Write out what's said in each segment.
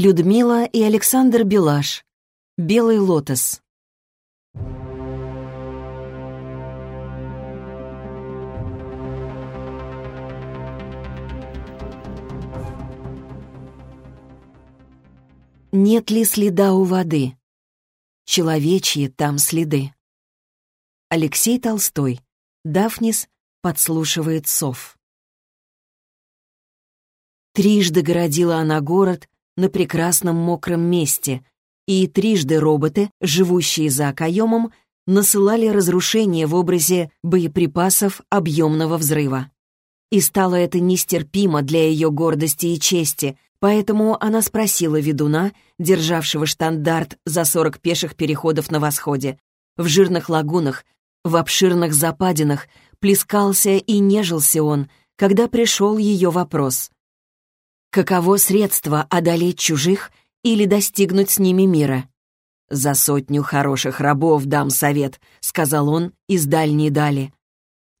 Людмила и Александр Белаш. Белый лотос. Нет ли следа у воды? Человечьи там следы. Алексей Толстой. Дафнис подслушивает сов. Трижды городила она город на прекрасном мокром месте, и трижды роботы, живущие за окоемом, насылали разрушение в образе боеприпасов объемного взрыва. И стало это нестерпимо для ее гордости и чести, поэтому она спросила ведуна, державшего штандарт за сорок пеших переходов на восходе. В жирных лагунах, в обширных западинах плескался и нежился он, когда пришел ее вопрос. Каково средство одолеть чужих или достигнуть с ними мира? «За сотню хороших рабов дам совет», — сказал он из дальней дали.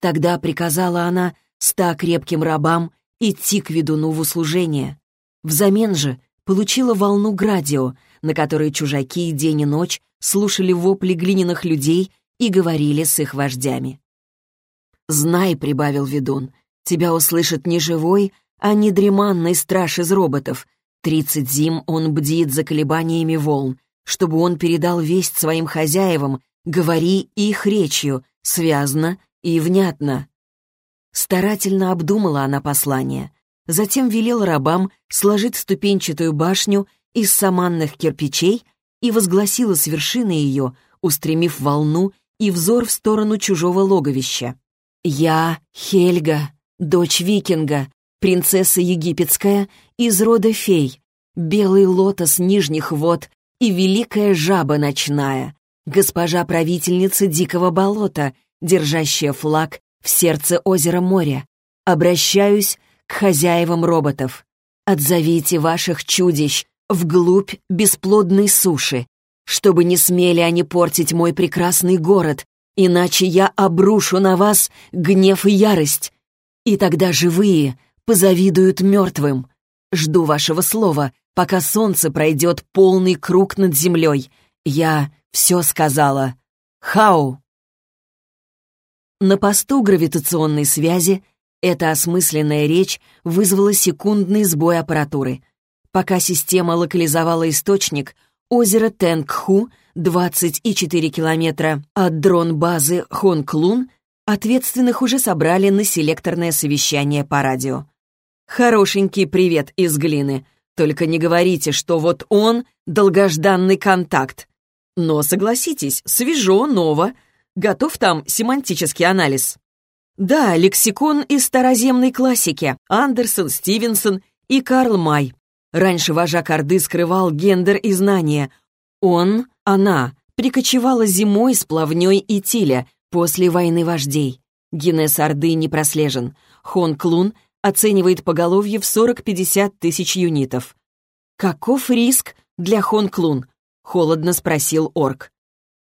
Тогда приказала она ста крепким рабам идти к ведуну в услужение. Взамен же получила волну градио, на которой чужаки день и ночь слушали вопли глиняных людей и говорили с их вождями. «Знай», — прибавил ведун, — «тебя услышит не живой, а не дреманный страж из роботов. Тридцать зим он бдит за колебаниями волн, чтобы он передал весть своим хозяевам, говори их речью, связно и внятно. Старательно обдумала она послание. Затем велела рабам сложить ступенчатую башню из саманных кирпичей и возгласила с вершины ее, устремив волну и взор в сторону чужого логовища. «Я, Хельга, дочь викинга, принцесса египетская из рода фей, белый лотос нижних вод и великая жаба ночная, госпожа правительница дикого болота, держащая флаг в сердце озера моря. Обращаюсь к хозяевам роботов. Отзовите ваших чудищ вглубь бесплодной суши, чтобы не смели они портить мой прекрасный город, иначе я обрушу на вас гнев и ярость. И тогда живые позавидуют мертвым. Жду вашего слова, пока солнце пройдет полный круг над землей. Я все сказала. Хау! На посту гравитационной связи эта осмысленная речь вызвала секундный сбой аппаратуры. Пока система локализовала источник, озеро Тэнгху, 24 километра от дрон-базы Хонг-Лун, ответственных уже собрали на селекторное совещание по радио. Хорошенький привет из глины. Только не говорите, что вот он — долгожданный контакт. Но согласитесь, свежо, ново. Готов там семантический анализ? Да, лексикон из староземной классики. Андерсон, Стивенсон и Карл Май. Раньше вожак Орды скрывал гендер и знания. Он, она, прикочевала зимой с плавней и тиля после войны вождей. Генез Орды не прослежен. Хон Клун — оценивает поголовье в 40-50 тысяч юнитов. «Каков риск для Хонг-Лун?» — холодно спросил Орк.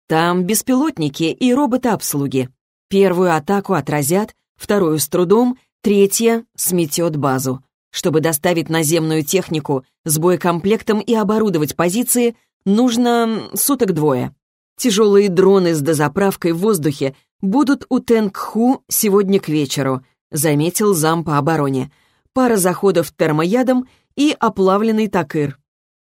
«Там беспилотники и роботы-обслуги. Первую атаку отразят, вторую с трудом, третья сметет базу. Чтобы доставить наземную технику с боекомплектом и оборудовать позиции, нужно суток двое. Тяжелые дроны с дозаправкой в воздухе будут у Тэнгху сегодня к вечеру заметил зам по обороне. Пара заходов термоядом и оплавленный такыр.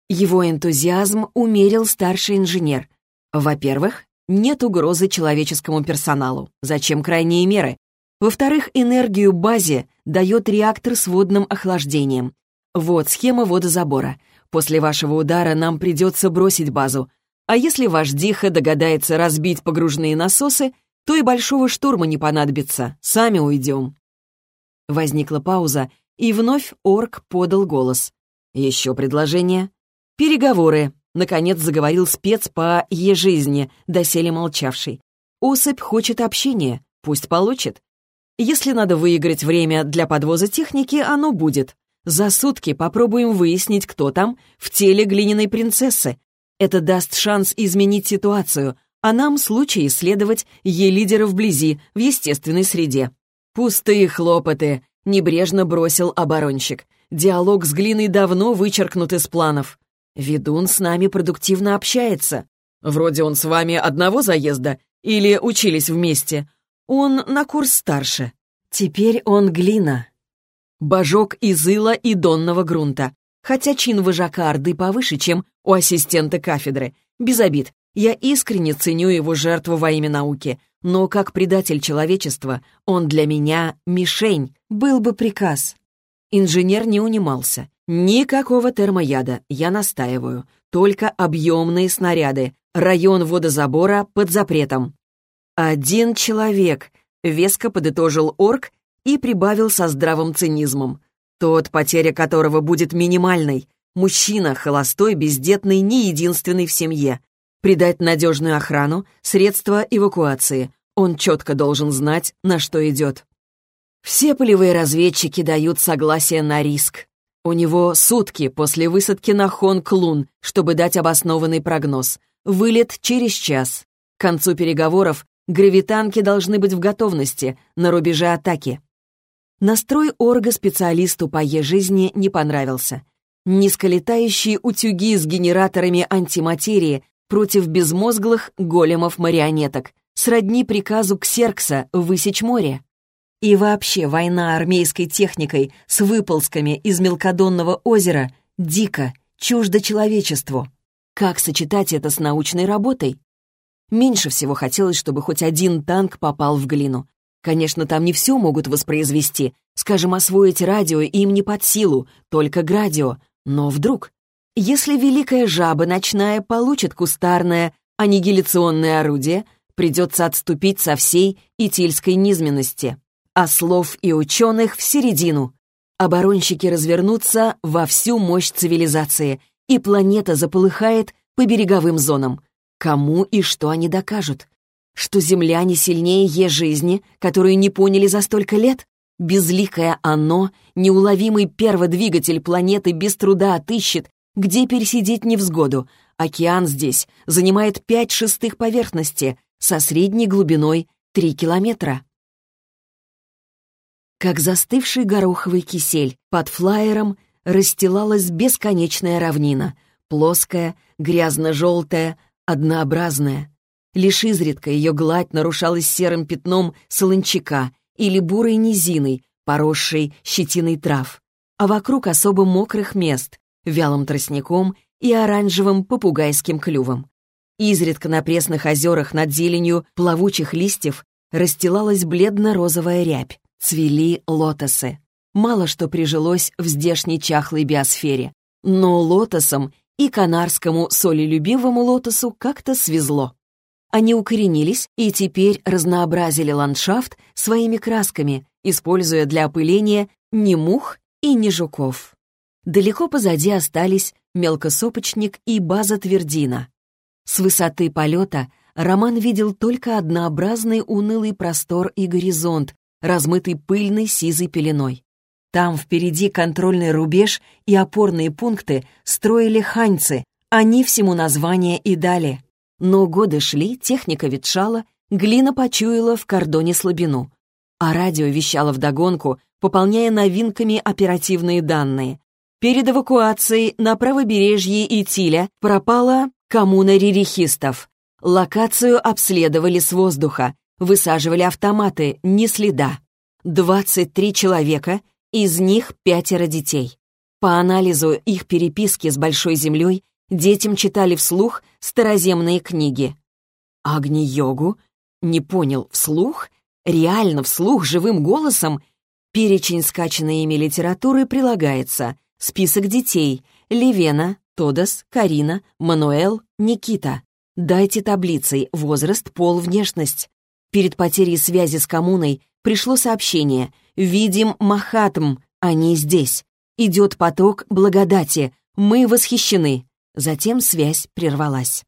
Его энтузиазм умерил старший инженер. Во-первых, нет угрозы человеческому персоналу. Зачем крайние меры? Во-вторых, энергию базе дает реактор с водным охлаждением. Вот схема водозабора. После вашего удара нам придется бросить базу. А если ваш Диха догадается разбить погружные насосы, то и большого штурма не понадобится. Сами уйдем. Возникла пауза, и вновь орк подал голос. «Еще предложение?» «Переговоры», — наконец заговорил спец по ежизни, доселе молчавший. «Особь хочет общения, пусть получит. Если надо выиграть время для подвоза техники, оно будет. За сутки попробуем выяснить, кто там в теле глиняной принцессы. Это даст шанс изменить ситуацию, а нам случай исследовать Е-лидера вблизи, в естественной среде. «Пустые хлопоты», — небрежно бросил оборонщик. Диалог с глиной давно вычеркнут из планов. Ведун с нами продуктивно общается. Вроде он с вами одного заезда или учились вместе. Он на курс старше. Теперь он глина. Божок из ила и донного грунта. Хотя чин вожака Орды повыше, чем у ассистента кафедры. Без обид. Я искренне ценю его жертву во имя науки. Но как предатель человечества, он для меня мишень. Был бы приказ. Инженер не унимался. Никакого термояда, я настаиваю. Только объемные снаряды. Район водозабора под запретом. Один человек, веско подытожил орк и прибавил со здравым цинизмом. Тот, потеря которого будет минимальной. Мужчина, холостой, бездетный, не единственный в семье. Придать надежную охрану, средства эвакуации. Он четко должен знать, на что идет. Все полевые разведчики дают согласие на риск. У него сутки после высадки на Хон-Клун, чтобы дать обоснованный прогноз. Вылет через час. К концу переговоров гравитанки должны быть в готовности, на рубеже атаки. Настрой орга специалисту по Е-жизни не понравился. Низколетающие утюги с генераторами антиматерии против безмозглых големов-марионеток, сродни приказу Ксеркса высечь море. И вообще война армейской техникой с выползками из мелкодонного озера дико, чуждо человечеству. Как сочетать это с научной работой? Меньше всего хотелось, чтобы хоть один танк попал в глину. Конечно, там не все могут воспроизвести. Скажем, освоить радио им не под силу, только градио. Но вдруг... Если великая жаба ночная получит кустарное аннигиляционное орудие, придется отступить со всей итильской низменности а слов и ученых в середину. Оборонщики развернутся во всю мощь цивилизации, и планета заполыхает по береговым зонам. Кому и что они докажут? Что земляне сильнее е-жизни, которую не поняли за столько лет? Безликое оно, неуловимый перводвигатель планеты без труда отыщет, где пересидеть невзгоду. Океан здесь занимает пять шестых поверхности со средней глубиной 3 километра как застывший гороховый кисель. Под флайером расстилалась бесконечная равнина, плоская, грязно-желтая, однообразная. Лишь изредка ее гладь нарушалась серым пятном солончака или бурой низиной, поросшей щетиной трав, а вокруг особо мокрых мест, вялым тростником и оранжевым попугайским клювом. Изредка на пресных озерах над зеленью плавучих листьев расстилалась бледно-розовая рябь цвели лотосы. Мало что прижилось в здешней чахлой биосфере, но лотосам и канарскому солелюбивому лотосу как-то свезло. Они укоренились и теперь разнообразили ландшафт своими красками, используя для опыления ни мух и ни жуков. Далеко позади остались мелкосопочник и база Твердина. С высоты полета Роман видел только однообразный унылый простор и горизонт, размытый пыльной сизой пеленой. Там впереди контрольный рубеж и опорные пункты строили ханьцы, они всему название и дали. Но годы шли, техника ветшала, глина почуяла в кордоне слабину. А радио вещало вдогонку, пополняя новинками оперативные данные. Перед эвакуацией на правобережье Итиля пропала коммуна рерихистов. Локацию обследовали с воздуха, Высаживали автоматы, ни следа. 23 человека, из них пятеро детей. По анализу их переписки с Большой Землей детям читали вслух староземные книги. Агни-йогу? Не понял, вслух? Реально вслух, живым голосом? Перечень скачанной ими литературы прилагается. Список детей. Левена, Тодос, Карина, Мануэл, Никита. Дайте таблицей возраст, пол, внешность. Перед потерей связи с коммуной пришло сообщение «Видим Махатм, они здесь. Идет поток благодати, мы восхищены». Затем связь прервалась.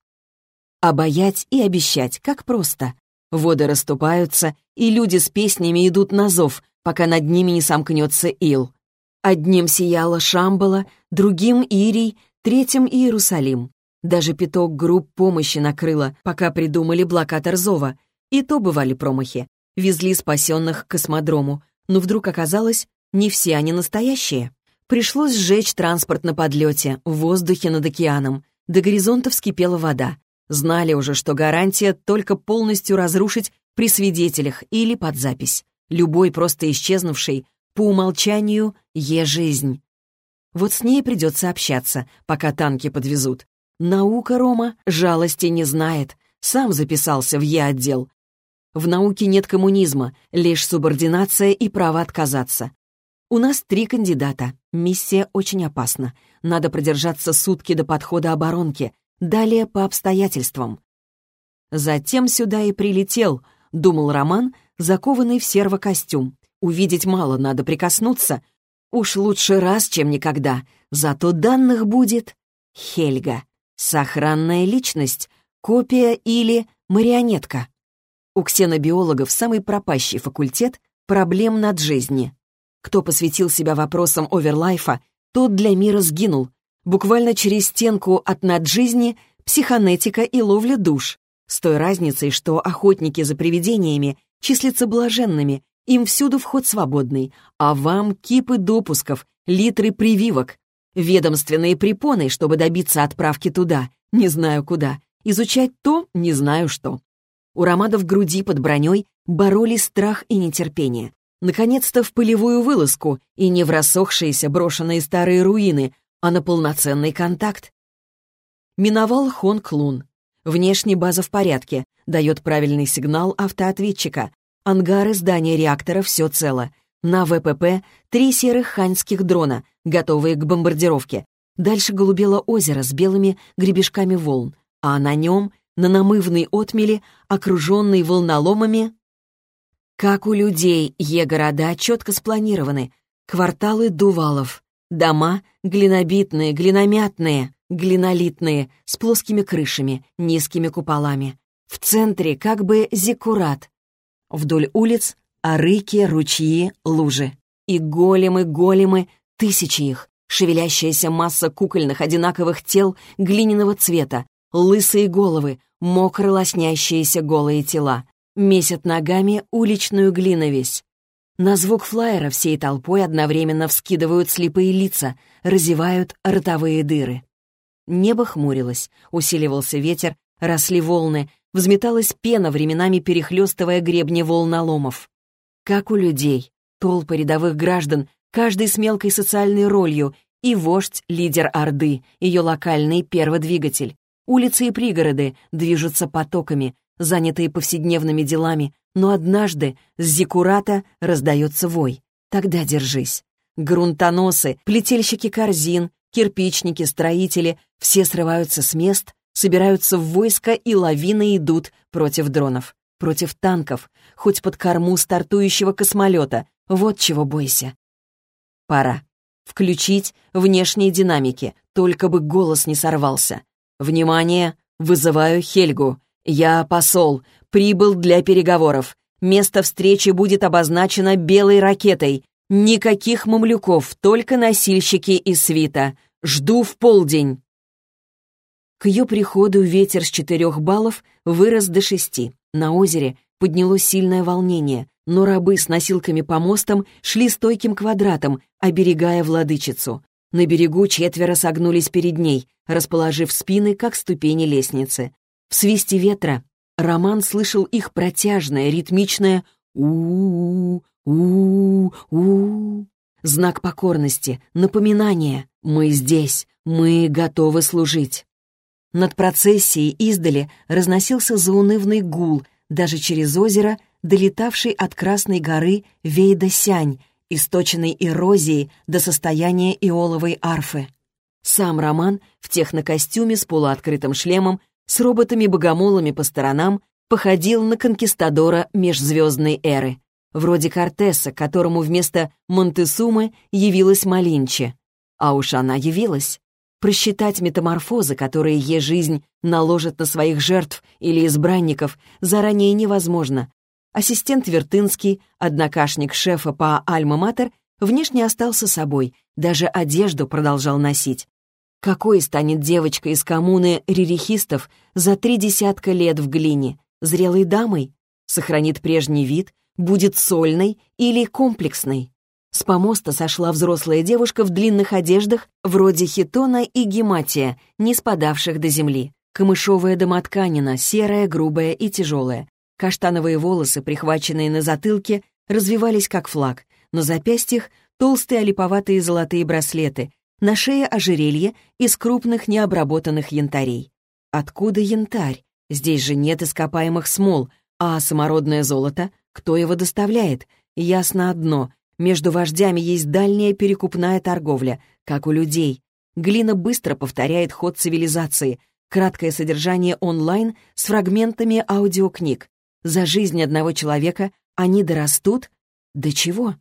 Обаять и обещать, как просто. Воды расступаются, и люди с песнями идут на зов, пока над ними не сомкнется ил. Одним сияла Шамбала, другим — Ирий, третьим — Иерусалим. Даже пяток групп помощи накрыло, пока придумали блокатор зова, и то бывали промахи. Везли спасенных к космодрому, но вдруг оказалось, не все они настоящие. Пришлось сжечь транспорт на подлете, в воздухе над океаном. До горизонта вскипела вода. Знали уже, что гарантия только полностью разрушить при свидетелях или под запись. Любой просто исчезнувший, по умолчанию, е жизнь. Вот с ней придется общаться, пока танки подвезут. Наука, Рома, жалости не знает. Сам записался в Е-отдел. В науке нет коммунизма, лишь субординация и право отказаться. У нас три кандидата. Миссия очень опасна. Надо продержаться сутки до подхода оборонки. Далее по обстоятельствам. Затем сюда и прилетел, думал Роман, закованный в сервокостюм. Увидеть мало, надо прикоснуться. Уж лучше раз, чем никогда. Зато данных будет Хельга. Сохранная личность, копия или марионетка. У ксенобиологов самый пропащий факультет проблем над жизни. Кто посвятил себя вопросам оверлайфа, тот для мира сгинул. Буквально через стенку от наджизни психонетика и ловля душ. С той разницей, что охотники за привидениями числятся блаженными, им всюду вход свободный, а вам кипы допусков, литры прививок, ведомственные препоны, чтобы добиться отправки туда, не знаю куда, изучать то, не знаю что. У Ромада в груди под броней боролись страх и нетерпение. Наконец-то в полевую вылазку и не в рассохшиеся брошенные старые руины, а на полноценный контакт. Миновал Хонг-Лун. Внешне база в порядке, дает правильный сигнал автоответчика. Ангары здания реактора все цело. На ВПП три серых ханьских дрона, готовые к бомбардировке. Дальше голубело озеро с белыми гребешками волн, а на нем, на намывной отмели, окруженный волноломами, как у людей, Е-города четко спланированы. Кварталы дувалов. Дома глинобитные, глиномятные, глинолитные, с плоскими крышами, низкими куполами. В центре как бы зиккурат, Вдоль улиц — арыки, ручьи, лужи. И големы, големы, тысячи их, шевелящаяся масса кукольных одинаковых тел глиняного цвета, лысые головы, мокро лоснящиеся голые тела, месят ногами уличную глиновесь. На звук флайера всей толпой одновременно вскидывают слепые лица, разевают ротовые дыры. Небо хмурилось, усиливался ветер, росли волны, взметалась пена, временами перехлестывая гребни волноломов. Как у людей, толпы рядовых граждан, каждый с мелкой социальной ролью, и вождь, лидер Орды, ее локальный перводвигатель. Улицы и пригороды движутся потоками, занятые повседневными делами, но однажды с зикурата раздается вой. Тогда держись. Грунтоносы, плетельщики корзин, кирпичники, строители — все срываются с мест, собираются в войско и лавины идут против дронов, против танков, хоть под корму стартующего космолета. Вот чего бойся. Пора. Включить внешние динамики, только бы голос не сорвался. Внимание! Вызываю Хельгу. Я посол, прибыл для переговоров. Место встречи будет обозначено белой ракетой. Никаких мамлюков, только носильщики и свита. Жду в полдень. К ее приходу ветер с четырех баллов вырос до шести. На озере поднялось сильное волнение, но рабы с носилками по мостам шли стойким квадратом, оберегая владычицу. На берегу четверо согнулись перед ней, расположив спины, как ступени лестницы. В свисте ветра Роман слышал их протяжное, ритмичное у у у у Знак покорности, напоминание «Мы здесь, мы готовы служить». Над процессией издали разносился заунывный гул, даже через озеро, долетавший от Красной горы Вейда-Сянь, источенной эрозией до состояния иоловой арфы. Сам Роман в технокостюме с полуоткрытым шлемом, с роботами-богомолами по сторонам, походил на конкистадора межзвездной эры, вроде Кортеса, которому вместо Монтесумы явилась Малинчи. А уж она явилась. Просчитать метаморфозы, которые Е-жизнь наложит на своих жертв или избранников, заранее невозможно. Ассистент Вертынский, однокашник шефа по Альма-Матер, внешне остался собой, даже одежду продолжал носить. Какой станет девочка из коммуны рерихистов за три десятка лет в глине? Зрелой дамой? Сохранит прежний вид? Будет сольной или комплексной? С помоста сошла взрослая девушка в длинных одеждах, вроде хитона и гематия, не спадавших до земли. Камышовая домотканина, серая, грубая и тяжелая. Каштановые волосы, прихваченные на затылке, развивались как флаг. На запястьях толстые олиповатые золотые браслеты, на шее ожерелье из крупных необработанных янтарей. Откуда янтарь? Здесь же нет ископаемых смол, а самородное золото, кто его доставляет? Ясно одно, между вождями есть дальняя перекупная торговля, как у людей. Глина быстро повторяет ход цивилизации, краткое содержание онлайн с фрагментами аудиокниг. За жизнь одного человека они дорастут до чего?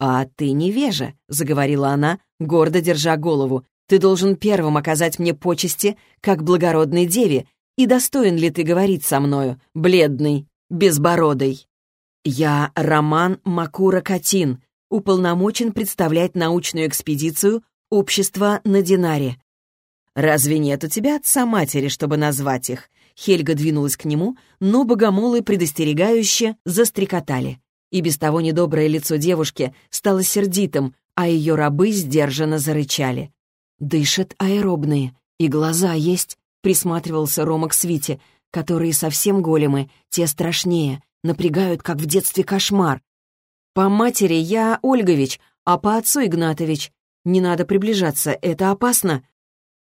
«А ты невежа», — заговорила она, гордо держа голову. «Ты должен первым оказать мне почести, как благородной деве, и достоин ли ты говорить со мною, бледный, безбородый?» «Я Роман Макура Катин, уполномочен представлять научную экспедицию общества на Динаре». «Разве нет у тебя отца-матери, чтобы назвать их?» Хельга двинулась к нему, но богомолы предостерегающе застрекотали и без того недоброе лицо девушки стало сердитым, а ее рабы сдержанно зарычали. «Дышат аэробные, и глаза есть», — присматривался Рома к Свите, которые совсем големы, те страшнее, напрягают, как в детстве кошмар. «По матери я Ольгович, а по отцу Игнатович. Не надо приближаться, это опасно».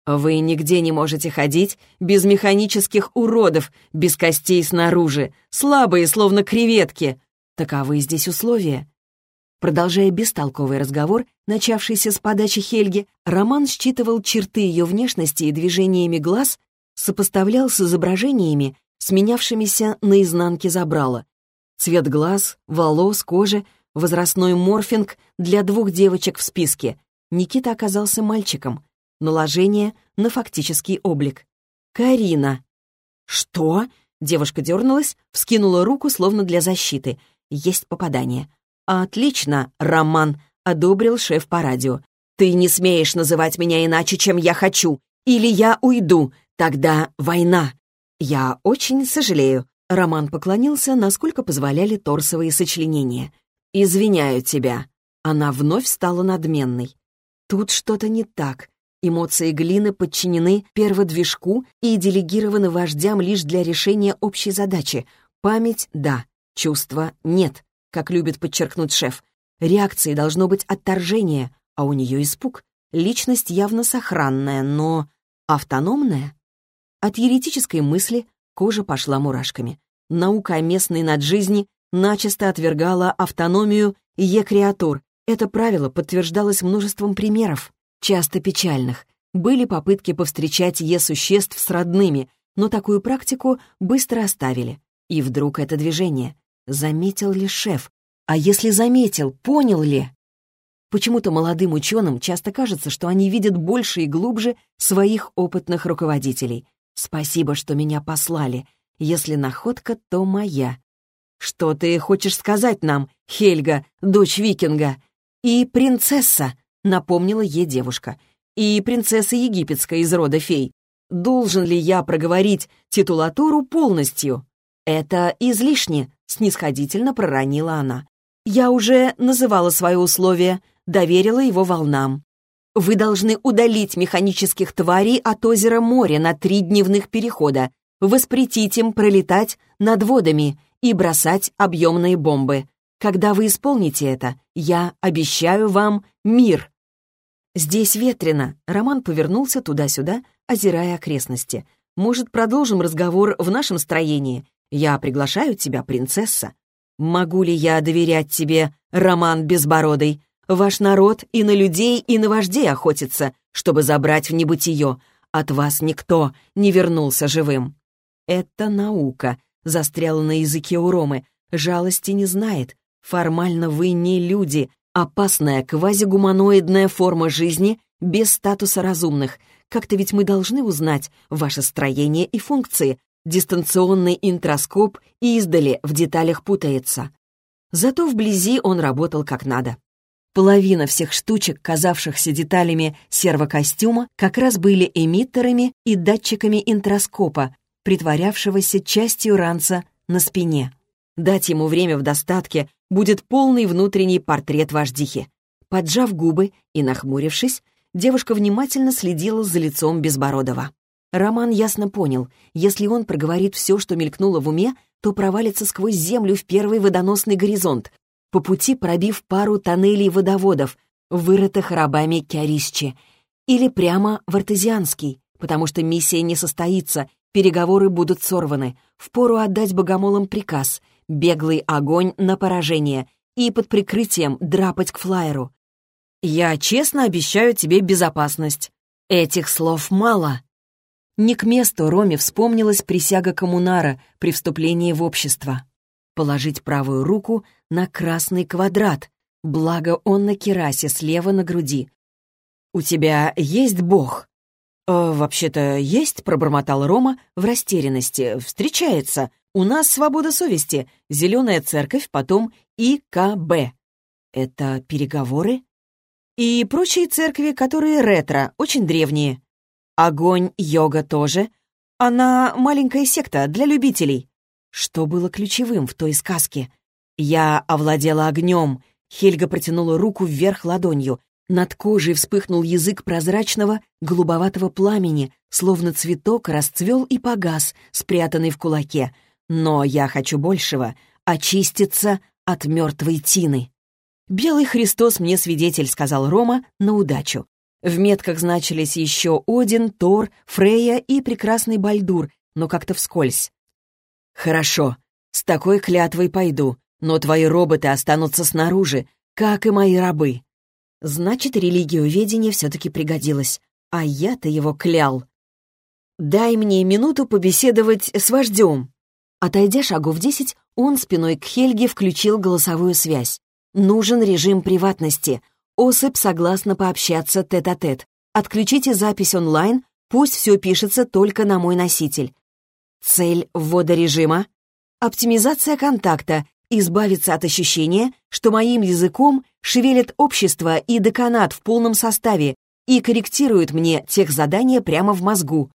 «Вы нигде не можете ходить без механических уродов, без костей снаружи, слабые, словно креветки», Таковы здесь условия. Продолжая бестолковый разговор, начавшийся с подачи Хельги, Роман считывал черты ее внешности и движениями глаз, сопоставлял с изображениями, сменявшимися на изнанке забрала. Цвет глаз, волос, кожи, возрастной морфинг для двух девочек в списке. Никита оказался мальчиком. Наложение на фактический облик. «Карина». «Что?» Девушка дернулась, вскинула руку, словно для защиты — есть попадание. «Отлично, Роман», — одобрил шеф по радио. «Ты не смеешь называть меня иначе, чем я хочу. Или я уйду. Тогда война». «Я очень сожалею». Роман поклонился, насколько позволяли торсовые сочленения. «Извиняю тебя». Она вновь стала надменной. Тут что-то не так. Эмоции глины подчинены перводвижку и делегированы вождям лишь для решения общей задачи. Память — да, Чувства нет, как любит подчеркнуть шеф. Реакцией должно быть отторжение, а у нее испуг. Личность явно сохранная, но автономная. От еретической мысли кожа пошла мурашками. Наука о местной наджизни начисто отвергала автономию Е-креатур. Это правило подтверждалось множеством примеров, часто печальных. Были попытки повстречать Е-существ с родными, но такую практику быстро оставили. И вдруг это движение. Заметил ли шеф? А если заметил, понял ли? Почему-то молодым ученым часто кажется, что они видят больше и глубже своих опытных руководителей. Спасибо, что меня послали. Если находка, то моя. Что ты хочешь сказать нам, Хельга, дочь викинга? И принцесса, напомнила ей девушка. И принцесса египетская из рода фей. Должен ли я проговорить титулатуру полностью? Это излишне, снисходительно проронила она. «Я уже называла свои условия, доверила его волнам. Вы должны удалить механических тварей от озера моря на три дневных перехода, воспретить им пролетать над водами и бросать объемные бомбы. Когда вы исполните это, я обещаю вам мир». «Здесь ветрено», — Роман повернулся туда-сюда, озирая окрестности. «Может, продолжим разговор в нашем строении? Я приглашаю тебя, принцесса. Могу ли я доверять тебе, Роман Безбородый? Ваш народ и на людей, и на вождей охотится, чтобы забрать в небытие. От вас никто не вернулся живым. Это наука, застряла на языке у Ромы. Жалости не знает. Формально вы не люди. Опасная квазигуманоидная форма жизни без статуса разумных. Как-то ведь мы должны узнать ваше строение и функции, дистанционный интроскоп издали в деталях путается. Зато вблизи он работал как надо. Половина всех штучек, казавшихся деталями сервокостюма, как раз были эмиттерами и датчиками интроскопа, притворявшегося частью ранца на спине. Дать ему время в достатке будет полный внутренний портрет вождихи. Поджав губы и нахмурившись, девушка внимательно следила за лицом Безбородова. Роман ясно понял, если он проговорит все, что мелькнуло в уме, то провалится сквозь землю в первый водоносный горизонт, по пути пробив пару тоннелей водоводов, вырытых рабами Кярисчи, или прямо в Артезианский, потому что миссия не состоится, переговоры будут сорваны, впору отдать богомолам приказ, беглый огонь на поражение и под прикрытием драпать к флайеру. «Я честно обещаю тебе безопасность». Этих слов мало. Не к месту Роме вспомнилась присяга коммунара при вступлении в общество. Положить правую руку на красный квадрат, благо он на керасе слева на груди. «У тебя есть Бог?» «Э, «Вообще-то есть», — пробормотал Рома в растерянности. «Встречается. У нас свобода совести. Зеленая церковь, потом ИКБ». «Это переговоры?» И прочие церкви, которые ретро, очень древние. Огонь, йога тоже. Она маленькая секта для любителей. Что было ключевым в той сказке? Я овладела огнем. Хельга протянула руку вверх ладонью. Над кожей вспыхнул язык прозрачного, голубоватого пламени, словно цветок расцвел и погас, спрятанный в кулаке. Но я хочу большего — очиститься от мертвой тины. «Белый Христос мне свидетель», — сказал Рома, на удачу. В метках значились еще Один, Тор, Фрея и прекрасный Бальдур, но как-то вскользь. «Хорошо, с такой клятвой пойду, но твои роботы останутся снаружи, как и мои рабы». Значит, религиоведение все-таки пригодилось, а я-то его клял. «Дай мне минуту побеседовать с вождем». Отойдя шагов десять, он спиной к Хельге включил голосовую связь. Нужен режим приватности. Особь согласна пообщаться тет-а-тет. -тет. Отключите запись онлайн, пусть все пишется только на мой носитель. Цель ввода режима — оптимизация контакта, избавиться от ощущения, что моим языком шевелит общество и деканат в полном составе и корректирует мне тех задания прямо в мозгу.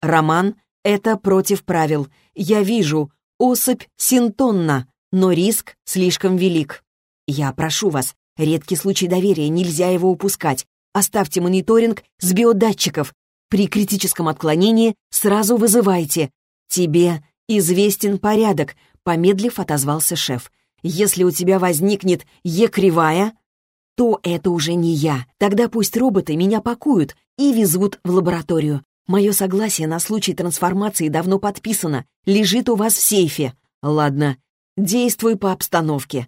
Роман — это против правил. Я вижу, особь синтонна, но риск слишком велик. Я прошу вас, редкий случай доверия, нельзя его упускать. Оставьте мониторинг с биодатчиков. При критическом отклонении сразу вызывайте. Тебе известен порядок, помедлив отозвался шеф. Если у тебя возникнет Е-кривая, то это уже не я. Тогда пусть роботы меня пакуют и везут в лабораторию. Мое согласие на случай трансформации давно подписано, лежит у вас в сейфе. Ладно, действуй по обстановке.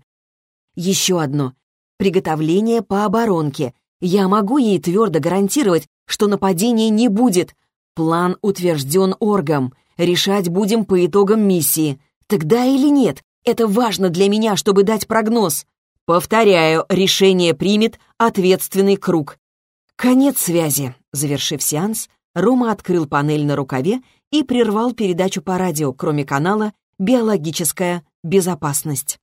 Еще одно. Приготовление по оборонке. Я могу ей твердо гарантировать, что нападения не будет. План утвержден оргом. Решать будем по итогам миссии. Тогда или нет? Это важно для меня, чтобы дать прогноз. Повторяю, решение примет ответственный круг. Конец связи. Завершив сеанс, Рома открыл панель на рукаве и прервал передачу по радио, кроме канала «Биологическая безопасность».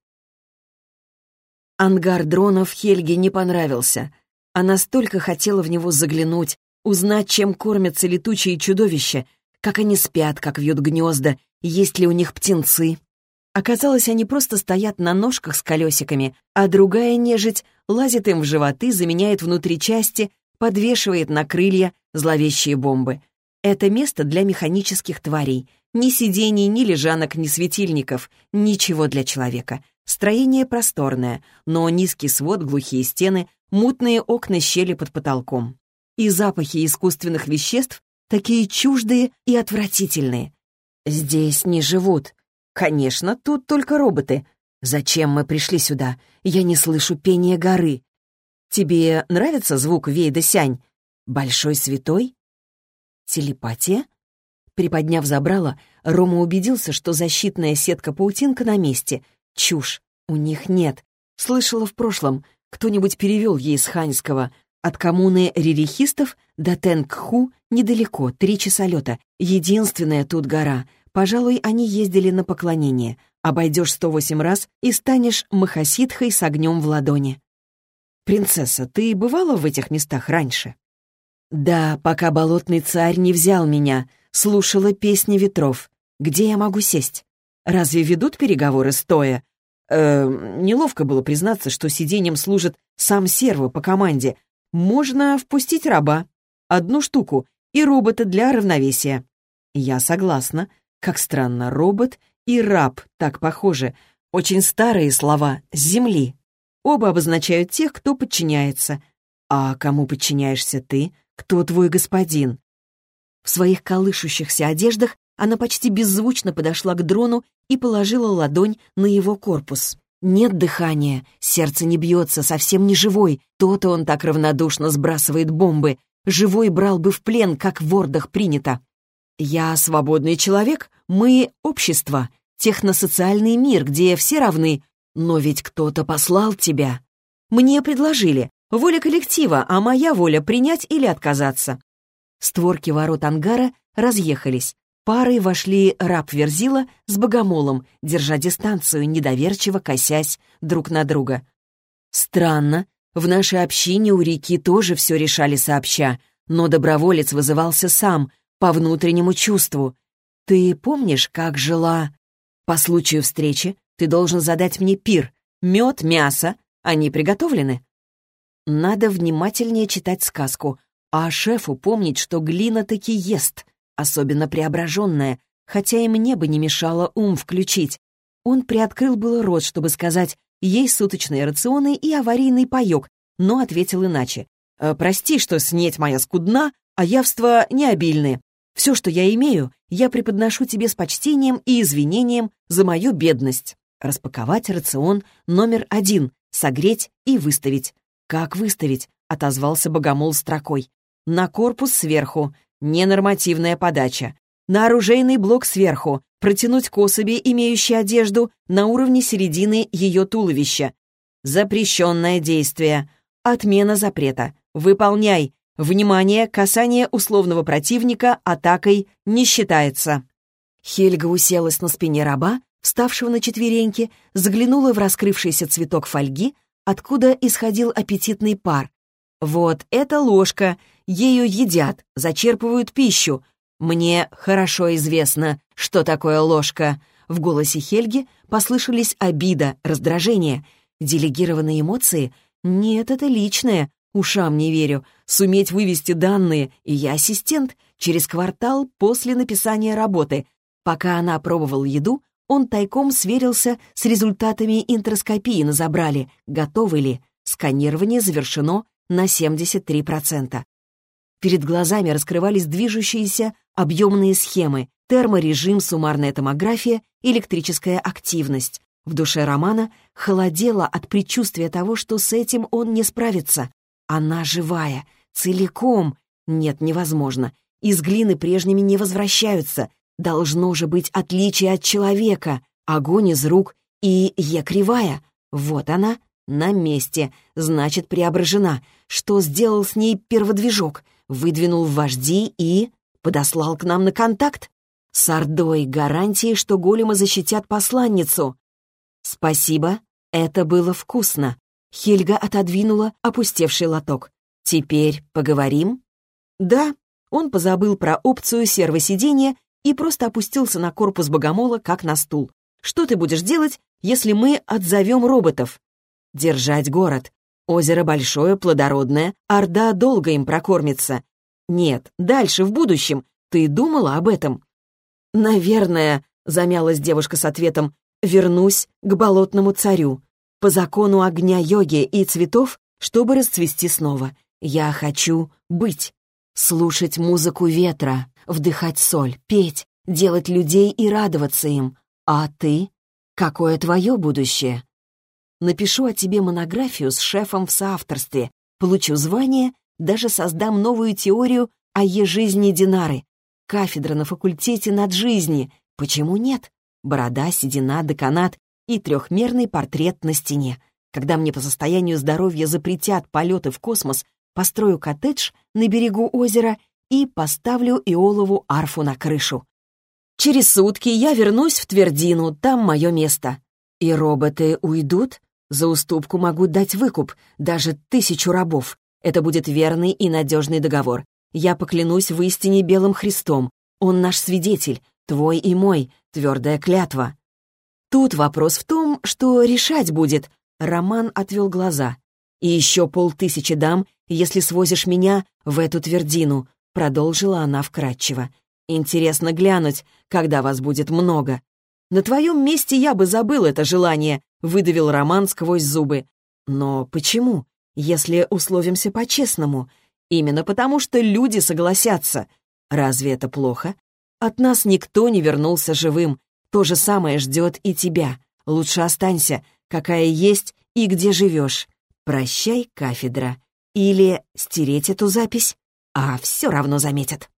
Ангар дронов Хельге не понравился. Она столько хотела в него заглянуть, узнать, чем кормятся летучие чудовища, как они спят, как вьют гнезда, есть ли у них птенцы. Оказалось, они просто стоят на ножках с колесиками, а другая нежить лазит им в животы, заменяет внутри части, подвешивает на крылья зловещие бомбы. Это место для механических тварей. Ни сидений, ни лежанок, ни светильников. Ничего для человека. Строение просторное, но низкий свод, глухие стены, мутные окна щели под потолком. И запахи искусственных веществ такие чуждые и отвратительные. Здесь не живут. Конечно, тут только роботы. Зачем мы пришли сюда? Я не слышу пения горы. Тебе нравится звук Вейда-Сянь? Большой святой? Телепатия? Приподняв забрало, Рома убедился, что защитная сетка-паутинка на месте, Чушь. У них нет. Слышала в прошлом. Кто-нибудь перевел ей с ханьского. От коммуны рерихистов до Тенгху недалеко, три часа лета. Единственная тут гора. Пожалуй, они ездили на поклонение. Обойдешь 108 раз и станешь махасидхой с огнем в ладони. «Принцесса, ты бывала в этих местах раньше?» «Да, пока болотный царь не взял меня, слушала песни ветров. Где я могу сесть?» Разве ведут переговоры стоя? Э, неловко было признаться, что сиденьем служит сам серво по команде. Можно впустить раба. Одну штуку и робота для равновесия. Я согласна. Как странно, робот и раб так похожи. Очень старые слова, земли. Оба обозначают тех, кто подчиняется. А кому подчиняешься ты? Кто твой господин? В своих колышущихся одеждах она почти беззвучно подошла к дрону и положила ладонь на его корпус. Нет дыхания, сердце не бьется, совсем не живой. То-то он так равнодушно сбрасывает бомбы. Живой брал бы в плен, как в ордах принято. Я свободный человек, мы — общество, техносоциальный мир, где все равны. Но ведь кто-то послал тебя. Мне предложили. Воля коллектива, а моя воля — принять или отказаться. Створки ворот ангара разъехались. Парой вошли раб Верзила с богомолом, держа дистанцию, недоверчиво косясь друг на друга. Странно, в нашей общине у реки тоже все решали сообща, но доброволец вызывался сам, по внутреннему чувству. Ты помнишь, как жила... По случаю встречи ты должен задать мне пир. Мед, мясо. Они приготовлены? Надо внимательнее читать сказку, а шефу помнить, что глина таки ест, особенно преображенная, хотя и мне бы не мешало ум включить. Он приоткрыл было рот, чтобы сказать «ей суточные рационы и аварийный паёк», но ответил иначе. «Э, «Прости, что снеть моя скудна, а явства не обильны. Все, что я имею, я преподношу тебе с почтением и извинением за мою бедность. Распаковать рацион номер один, согреть и выставить. Как выставить? Отозвался богомол строкой. На корпус сверху, ненормативная подача. На оружейный блок сверху, протянуть к особи, имеющей одежду, на уровне середины ее туловища. Запрещенное действие. Отмена запрета. Выполняй. Внимание, касание условного противника атакой не считается. Хельга уселась на спине раба, вставшего на четвереньки, заглянула в раскрывшийся цветок фольги, откуда исходил аппетитный пар. «Вот это ложка, ею едят, зачерпывают пищу. Мне хорошо известно, что такое ложка». В голосе Хельги послышались обида, раздражение. Делегированные эмоции? Нет, это личное, Ушам не верю. Суметь вывести данные, и я ассистент, через квартал после написания работы. Пока она пробовала еду, он тайком сверился с результатами интроскопии на забрали, готовы ли. Сканирование завершено на 73%. Перед глазами раскрывались движущиеся объемные схемы, терморежим, суммарная томография, электрическая активность. В душе Романа холодело от предчувствия того, что с этим он не справится. Она живая, целиком. Нет, невозможно. Из глины прежними не возвращаются. Должно же быть отличие от человека. Огонь из рук и я кривая. Вот она, на месте. Значит, преображена. Что сделал с ней перводвижок? Выдвинул в вожди и... Подослал к нам на контакт? С Ордой гарантии, что големы защитят посланницу. Спасибо, это было вкусно. Хельга отодвинула опустевший лоток. «Теперь поговорим?» «Да». Он позабыл про опцию сервосидения и просто опустился на корпус богомола, как на стул. «Что ты будешь делать, если мы отзовем роботов?» «Держать город. Озеро большое, плодородное, Орда долго им прокормится. Нет, дальше, в будущем. Ты думала об этом?» «Наверное», — замялась девушка с ответом, «вернусь к болотному царю по закону огня йоги и цветов, чтобы расцвести снова. Я хочу быть, слушать музыку ветра, вдыхать соль, петь, делать людей и радоваться им. А ты? Какое твое будущее? Напишу о тебе монографию с шефом в соавторстве, получу звание, даже создам новую теорию о ежизни Динары. Кафедра на факультете над жизни. Почему нет? Борода, седина, деканат и трехмерный портрет на стене. Когда мне по состоянию здоровья запретят полеты в космос, построю коттедж на берегу озера и поставлю Иолову арфу на крышу. Через сутки я вернусь в Твердину, там мое место. И роботы уйдут? За уступку могу дать выкуп, даже тысячу рабов. Это будет верный и надежный договор. Я поклянусь в истине белым Христом. Он наш свидетель, твой и мой, твердая клятва. Тут вопрос в том, что решать будет. Роман отвел глаза. И еще полтысячи дам, если свозишь меня в эту твердину, продолжила она вкратчиво. Интересно глянуть, когда вас будет много. На твоем месте я бы забыл это желание, выдавил Роман сквозь зубы. Но почему, если условимся по-честному? Именно потому, что люди согласятся. Разве это плохо? От нас никто не вернулся живым. То же самое ждет и тебя. Лучше останься, какая есть и где живешь. Прощай, кафедра. Или стереть эту запись, а все равно заметят.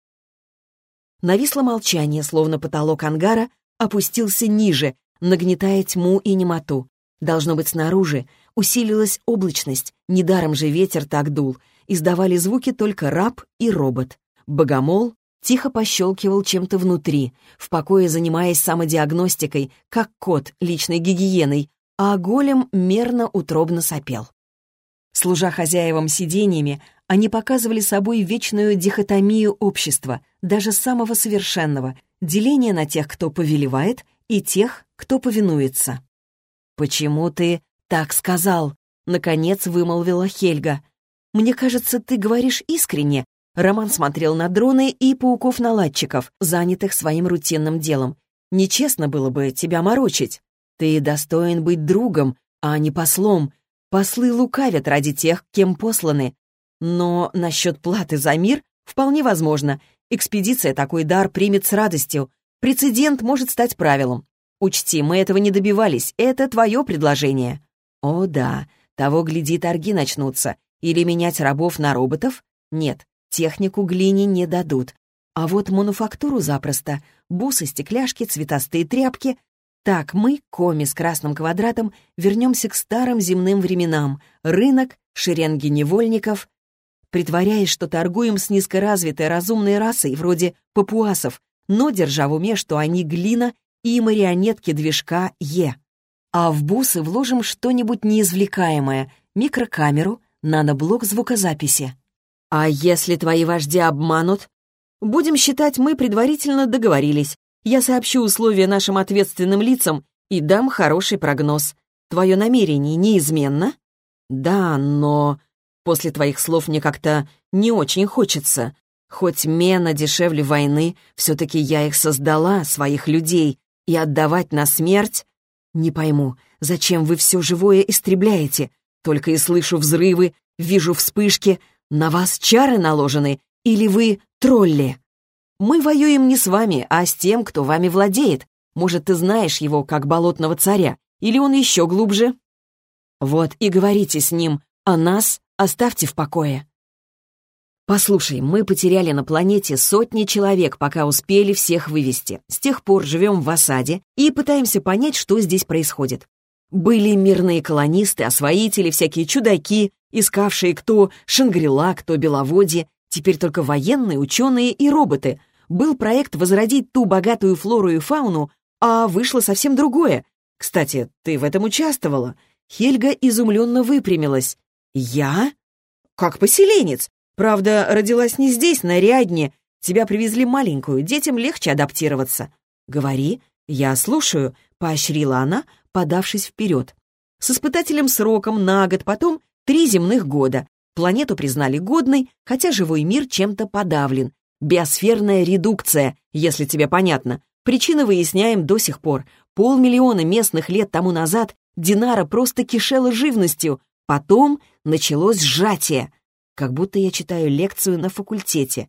Нависло молчание, словно потолок ангара опустился ниже, нагнетая тьму и немоту. Должно быть, снаружи усилилась облачность, недаром же ветер так дул, издавали звуки только раб и робот. Богомол тихо пощелкивал чем-то внутри, в покое занимаясь самодиагностикой, как кот личной гигиеной, а голем мерно утробно сопел. Служа хозяевам сидениями, они показывали собой вечную дихотомию общества, даже самого совершенного, деление на тех, кто повелевает, и тех, кто повинуется. «Почему ты так сказал?» — наконец вымолвила Хельга. «Мне кажется, ты говоришь искренне». Роман смотрел на дроны и пауков-наладчиков, занятых своим рутинным делом. «Нечестно было бы тебя морочить. Ты достоин быть другом, а не послом. Послы лукавят ради тех, кем посланы. Но насчет платы за мир вполне возможно. Экспедиция такой дар примет с радостью. Прецедент может стать правилом. Учти, мы этого не добивались, это твое предложение». «О да, того, гляди, торги начнутся. Или менять рабов на роботов? Нет, технику глине не дадут. А вот мануфактуру запросто. Бусы, стекляшки, цветастые тряпки. Так мы, коми с красным квадратом, вернемся к старым земным временам. Рынок, шеренги невольников. Притворяясь, что торгуем с низкоразвитой разумной расой, вроде папуасов, но держа в уме, что они глина и марионетки движка Е. А в бусы вложим что-нибудь неизвлекаемое, микрокамеру, наноблок звукозаписи. А если твои вожди обманут? Будем считать, мы предварительно договорились. Я сообщу условия нашим ответственным лицам и дам хороший прогноз. Твое намерение неизменно? Да, но... После твоих слов мне как-то не очень хочется. Хоть Мена дешевле войны, все-таки я их создала, своих людей, и отдавать на смерть? Не пойму, зачем вы все живое истребляете? Только и слышу взрывы, вижу вспышки. На вас чары наложены? Или вы тролли? Мы воюем не с вами, а с тем, кто вами владеет. Может, ты знаешь его как болотного царя? Или он еще глубже? Вот и говорите с ним, а нас оставьте в покое. «Послушай, мы потеряли на планете сотни человек, пока успели всех вывести. С тех пор живем в осаде и пытаемся понять, что здесь происходит. Были мирные колонисты, освоители, всякие чудаки, искавшие кто Шангрила, кто Беловодье, теперь только военные, ученые и роботы. Был проект возродить ту богатую флору и фауну, а вышло совсем другое. Кстати, ты в этом участвовала?» Хельга изумленно выпрямилась. «Я? Как поселенец? Правда, родилась не здесь, на Рядне. Тебя привезли маленькую, детям легче адаптироваться. Говори, я слушаю, поощрила она, подавшись вперед. С испытателем сроком на год, потом три земных года. Планету признали годной, хотя живой мир чем-то подавлен. Биосферная редукция, если тебе понятно. Причины выясняем до сих пор. Полмиллиона местных лет тому назад Динара просто кишела живностью. Потом началось сжатие как будто я читаю лекцию на факультете.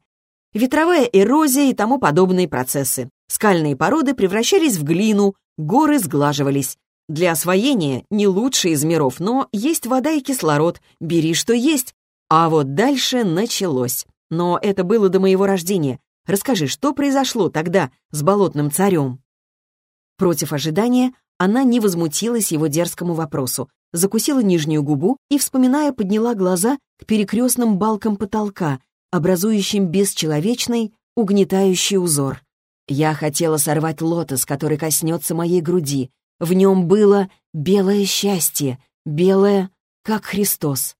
Ветровая эрозия и тому подобные процессы. Скальные породы превращались в глину, горы сглаживались. Для освоения не лучший из миров, но есть вода и кислород, бери что есть. А вот дальше началось. Но это было до моего рождения. Расскажи, что произошло тогда с болотным царем?» Против ожидания она не возмутилась его дерзкому вопросу, закусила нижнюю губу и, вспоминая, подняла глаза к перекрестным балкам потолка, образующим бесчеловечный, угнетающий узор. Я хотела сорвать лотос, который коснется моей груди. В нем было белое счастье, белое, как Христос.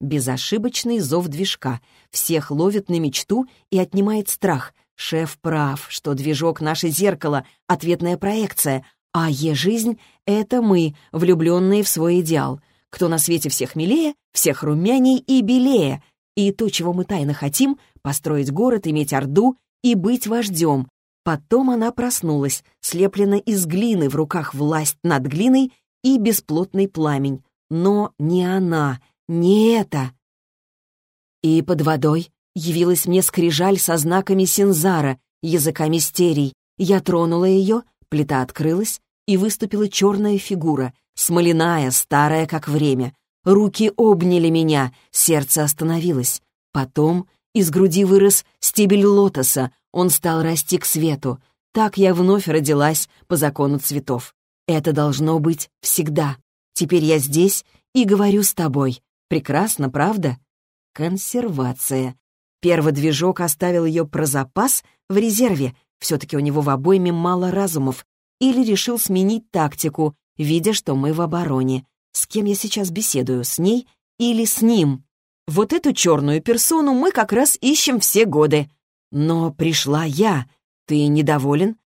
Безошибочный зов движка. Всех ловит на мечту и отнимает страх. Шеф прав, что движок — наше зеркало, ответная проекция, А Е-жизнь — это мы, влюбленные в свой идеал. Кто на свете всех милее, всех румяней и белее. И то, чего мы тайно хотим — построить город, иметь орду и быть вождем. Потом она проснулась, слеплена из глины, в руках власть над глиной и бесплотный пламень. Но не она, не это. И под водой явилась мне скрижаль со знаками Синзара, языка мистерий. Я тронула ее, плита открылась, и выступила черная фигура, смоляная, старая, как время. Руки обняли меня, сердце остановилось. Потом из груди вырос стебель лотоса, он стал расти к свету. Так я вновь родилась по закону цветов. Это должно быть всегда. Теперь я здесь и говорю с тобой. Прекрасно, правда? Консервация. Первый движок оставил ее про запас в резерве. Все-таки у него в обойме мало разумов. Или решил сменить тактику, видя, что мы в обороне. С кем я сейчас беседую, с ней или с ним? Вот эту черную персону мы как раз ищем все годы. Но пришла я. Ты недоволен?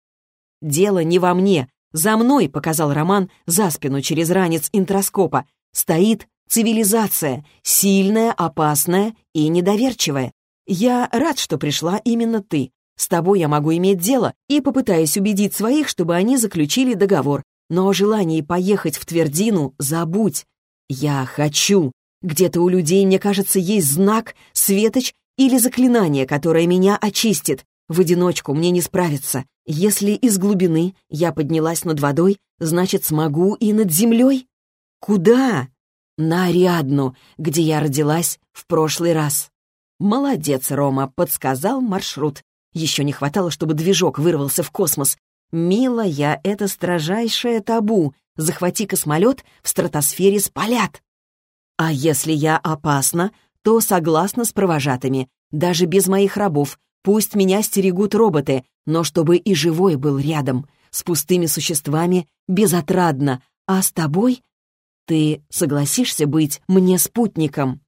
Дело не во мне. За мной, показал Роман за спину через ранец интроскопа, стоит цивилизация, сильная, опасная и недоверчивая. Я рад, что пришла именно ты. С тобой я могу иметь дело и попытаюсь убедить своих, чтобы они заключили договор. Но о желании поехать в Твердину забудь. Я хочу. Где-то у людей, мне кажется, есть знак, светоч или заклинание, которое меня очистит. В одиночку мне не справиться. Если из глубины я поднялась над водой, значит, смогу и над землей. Куда? На Ариадну, где я родилась в прошлый раз. Молодец, Рома, подсказал маршрут. Еще не хватало, чтобы движок вырвался в космос. Милая, это строжайшее табу. Захвати космолет, в стратосфере спалят. А если я опасна, то согласна с провожатыми. Даже без моих рабов. Пусть меня стерегут роботы, но чтобы и живой был рядом. С пустыми существами безотрадно. А с тобой? Ты согласишься быть мне спутником?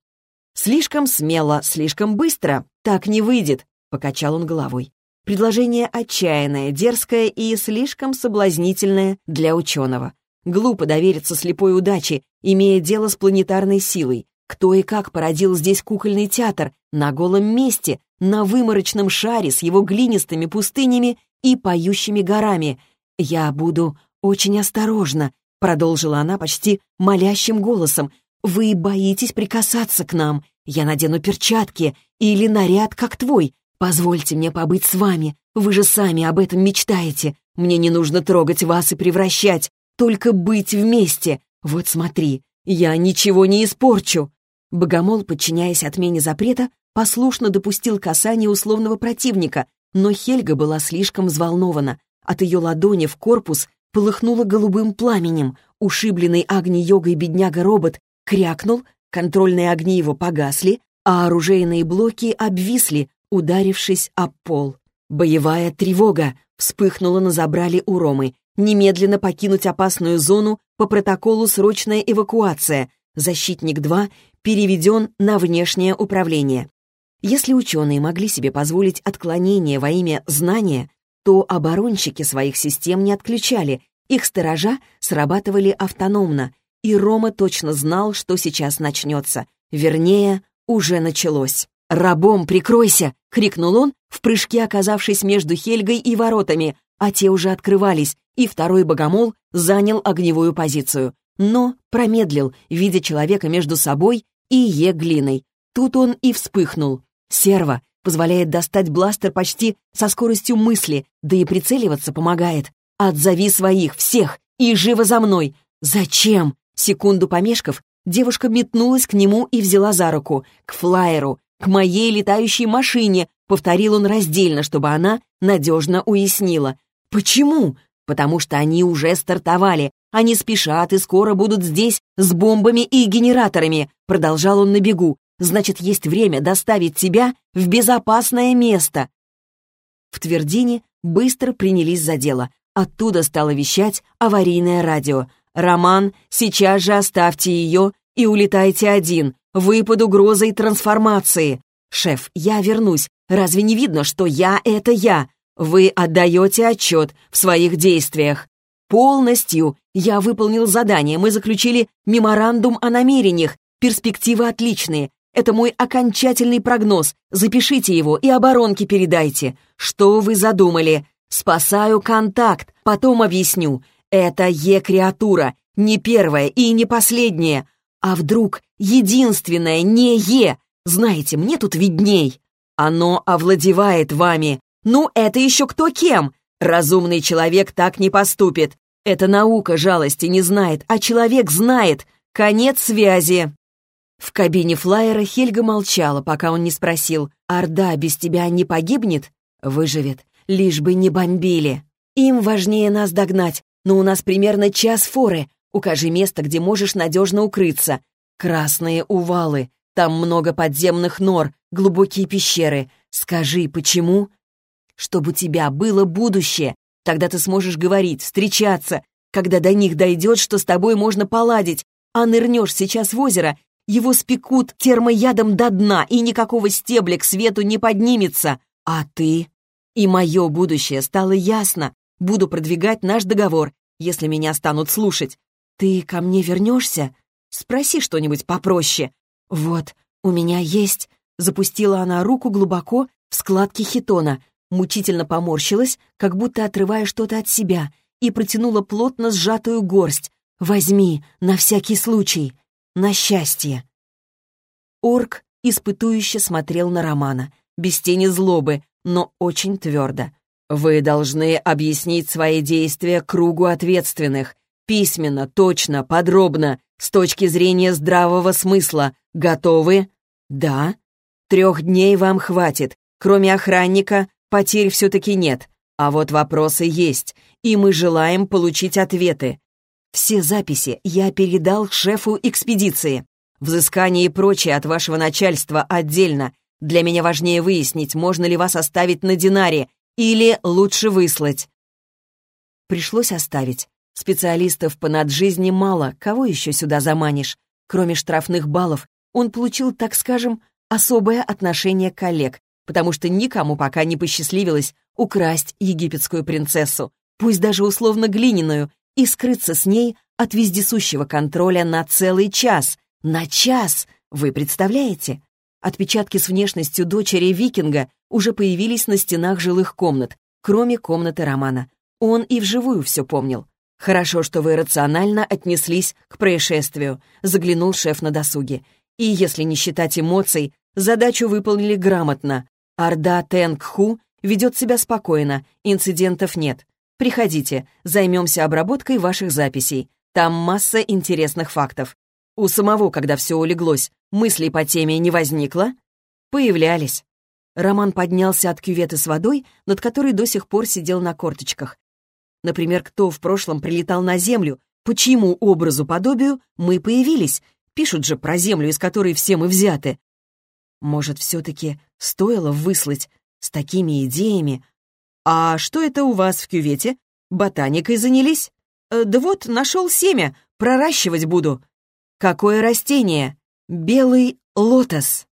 Слишком смело, слишком быстро. Так не выйдет, покачал он головой. Предложение отчаянное, дерзкое и слишком соблазнительное для ученого. Глупо довериться слепой удаче, имея дело с планетарной силой. Кто и как породил здесь кукольный театр, на голом месте, на выморочном шаре с его глинистыми пустынями и поющими горами. «Я буду очень осторожна», — продолжила она почти молящим голосом. «Вы боитесь прикасаться к нам. Я надену перчатки или наряд, как твой. Позвольте мне побыть с вами. Вы же сами об этом мечтаете. Мне не нужно трогать вас и превращать, только быть вместе. Вот смотри, я ничего не испорчу». Богомол, подчиняясь отмене запрета, послушно допустил касание условного противника, но Хельга была слишком взволнована. От ее ладони в корпус полыхнуло голубым пламенем. Ушибленный Агни-йогой бедняга-робот крякнул, контрольные огни его погасли, а оружейные блоки обвисли, ударившись об пол. Боевая тревога вспыхнула на забрале у Ромы. Немедленно покинуть опасную зону по протоколу срочная эвакуация. Защитник-2 переведен на внешнее управление. Если ученые могли себе позволить отклонение во имя знания, то оборонщики своих систем не отключали, их сторожа срабатывали автономно, и Рома точно знал, что сейчас начнется. Вернее, уже началось. «Рабом прикройся!» — крикнул он, в прыжке оказавшись между Хельгой и воротами, а те уже открывались, и второй богомол занял огневую позицию. Но промедлил, видя человека между собой и Е глиной. Тут он и вспыхнул. Серва позволяет достать бластер почти со скоростью мысли, да и прицеливаться помогает. «Отзови своих, всех, и живо за мной!» «Зачем?» Секунду помешков, девушка метнулась к нему и взяла за руку. «К флайеру, к моей летающей машине!» Повторил он раздельно, чтобы она надежно уяснила. «Почему?» «Потому что они уже стартовали. Они спешат и скоро будут здесь с бомбами и генераторами», продолжал он на бегу. «Значит, есть время доставить тебя в безопасное место». В Твердине быстро принялись за дело. Оттуда стало вещать аварийное радио. «Роман, сейчас же оставьте ее и улетайте один. Вы под угрозой трансформации. Шеф, я вернусь. Разве не видно, что я — это я? Вы отдаете отчет в своих действиях. Полностью. Я выполнил задание, мы заключили меморандум о намерениях. Перспективы отличные. Это мой окончательный прогноз. Запишите его и оборонки передайте. Что вы задумали? Спасаю контакт. Потом объясню. Это Е-креатура. Не первая и не последняя. А вдруг единственная не Е? Знаете, мне тут видней. Оно овладевает вами. Ну, это еще кто кем? Разумный человек так не поступит. Это наука жалости не знает, а человек знает. Конец связи. В кабине флайера Хельга молчала, пока он не спросил, «Орда без тебя не погибнет?» «Выживет, лишь бы не бомбили. Им важнее нас догнать, но у нас примерно час форы. Укажи место, где можешь надежно укрыться. Красные увалы, там много подземных нор, глубокие пещеры. Скажи, почему?» «Чтобы у тебя было будущее. Тогда ты сможешь говорить, встречаться, когда до них дойдет, что с тобой можно поладить, а нырнешь сейчас в озеро его спекут термоядом до дна, и никакого стебля к свету не поднимется. А ты? И мое будущее стало ясно. Буду продвигать наш договор, если меня станут слушать. Ты ко мне вернешься? Спроси что-нибудь попроще. Вот, у меня есть... Запустила она руку глубоко в складки хитона, мучительно поморщилась, как будто отрывая что-то от себя, и протянула плотно сжатую горсть. «Возьми, на всякий случай» на счастье. Орк испытующе смотрел на Романа, без тени злобы, но очень твердо. «Вы должны объяснить свои действия кругу ответственных. Письменно, точно, подробно, с точки зрения здравого смысла. Готовы?» «Да». «Трех дней вам хватит. Кроме охранника, потерь все-таки нет. А вот вопросы есть, и мы желаем получить ответы. Все записи я передал шефу экспедиции. Взыскание и прочее от вашего начальства отдельно. Для меня важнее выяснить, можно ли вас оставить на динаре или лучше выслать. Пришлось оставить. Специалистов по наджизни мало, кого еще сюда заманишь? Кроме штрафных баллов, он получил, так скажем, особое отношение коллег, потому что никому пока не посчастливилось украсть египетскую принцессу, пусть даже условно глиняную, и скрыться с ней от вездесущего контроля на целый час. На час! Вы представляете? Отпечатки с внешностью дочери викинга уже появились на стенах жилых комнат, кроме комнаты Романа. Он и вживую все помнил. «Хорошо, что вы рационально отнеслись к происшествию», — заглянул шеф на досуге. «И если не считать эмоций, задачу выполнили грамотно. Орда Тенгху ведет себя спокойно, инцидентов нет. Приходите, займемся обработкой ваших записей. Там масса интересных фактов. У самого, когда все улеглось, мыслей по теме не возникло? Появлялись. Роман поднялся от кюветы с водой, над которой до сих пор сидел на корточках. Например, кто в прошлом прилетал на Землю, по чьему образу подобию мы появились. Пишут же про Землю, из которой все мы взяты. Может, все-таки стоило выслать с такими идеями «А что это у вас в кювете? Ботаникой занялись?» «Э, «Да вот, нашел семя, проращивать буду». «Какое растение?» «Белый лотос».